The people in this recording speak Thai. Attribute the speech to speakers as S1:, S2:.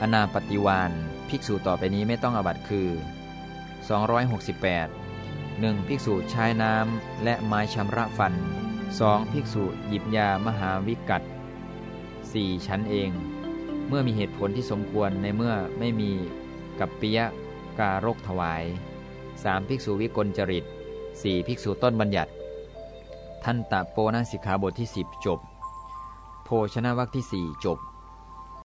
S1: อนาปฏิวานภิกษุต่อไปนี้ไม่ต้องอบัตคือ 268 1. ภิกษุใช้น้ำและไม้ชำระฟัน 2. ภิกษุหยิบยามหาวิกัต 4. ชั้นเอง เมื่อมีเหตุผลที่สมควรในเมื่อไม่มีกับปิยะการกถวาย 3. ภิกษุวิกลจริต 4. ภิกษุต้นบัญญัติ ท่านตะโปนสิกขาบทที่ 10 จบ โภชนะวัคที่ 4 จบ